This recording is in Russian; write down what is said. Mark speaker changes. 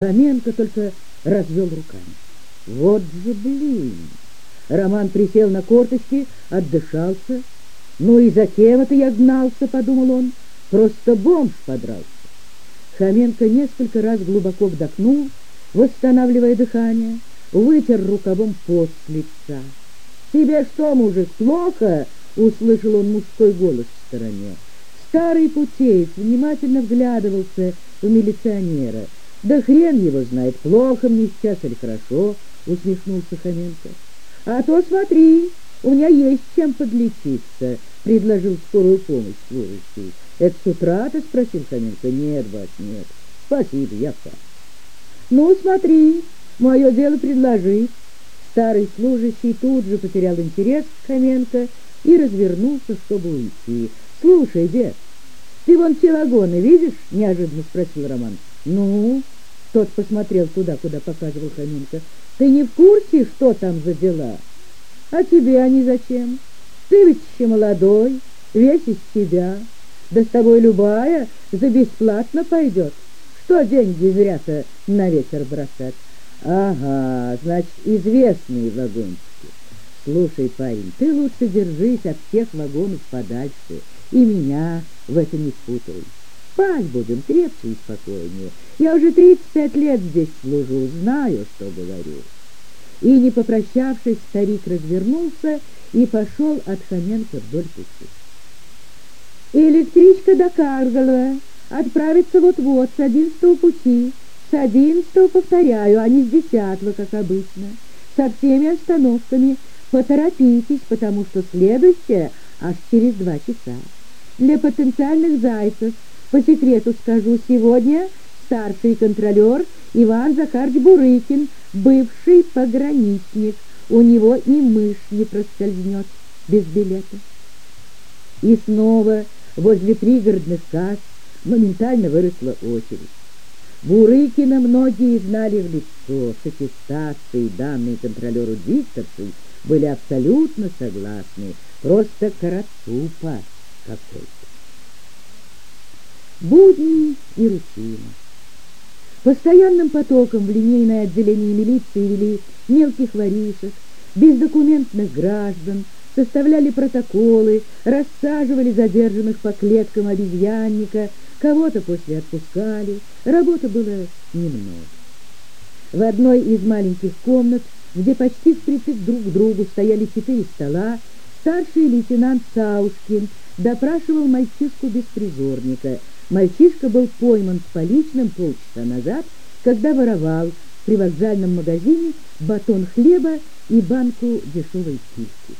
Speaker 1: Хоменко только развел руками. Вот же блин! Роман присел на корточки, отдышался. Ну и за кем это я гнался, подумал он. Просто бомж подрался. Хоменко несколько раз глубоко вдохнул, восстанавливая дыхание, вытер рукавом пот с лица. «Тебе что, мужик, плохо?» — услышал он мужской голос в стороне. Старый путеец внимательно вглядывался в милиционера — да хрен его знает, плохо мне сейчас или хорошо, усмехнулся Хоменко. А то смотри, у меня есть чем подлечиться, предложил скорую помощь служащий. Это с утра-то спросил Хоменко. Нет, бать, нет. Спасибо, я сам. Ну, смотри, мое дело предложить. Старый служащий тут же потерял интерес к Хоменко и развернулся, чтобы уйти. «Слушай, дед, ты вон те вагоны видишь?» — неожиданно спросил Роман. «Ну?» — тот посмотрел туда, куда показывал Хоменко. «Ты не в курсе, что там за дела? А тебе они зачем? Ты ведь еще молодой, весь из себя. Да с тобой любая за бесплатно пойдет. Что деньги зря-то на ветер бросать? Ага, значит, известные вагончики. Слушай, парень, ты лучше держись от всех вагонов подальше, и меня в это не спутай. Спать будем крепче и спокойнее. Я уже 35 лет здесь служу, знаю, что говорю. И, не попрощавшись, старик развернулся и пошел от Хоменко вдоль пути. Электричка до Каргала отправится вот-вот с одиннадцатого пути. С одиннадцатого, повторяю, а не с десятого, как обычно. Со всеми остановками. Поторопитесь, потому что следующая аж через два часа. Для потенциальных зайцев – по секрету скажу, сегодня старший контролер Иван Захарович Бурыкин, бывший пограничник. У него и мышь не проскользнет без билета. И снова возле пригородных касс моментально выросла очередь. Бурыкина многие знали в лицо, с аттестацией, данной контролеру дикторской, были абсолютно согласны. Просто карацупа какой-то будни и рутина. Постоянным потоком в линейное отделение милиции вели мелких воришек, бездокументных граждан, составляли протоколы, рассаживали задержанных по клеткам обезьянника, кого-то после отпускали, работы было немного. В одной из маленьких комнат, где почти впритык друг к другу стояли четыре стола, старший лейтенант Саушкин допрашивал мальчишку-беспризорника — Мальчишка был пойман с поличным полчаса назад, когда воровал при вокзальном магазине батон хлеба и банку дешевой кильки.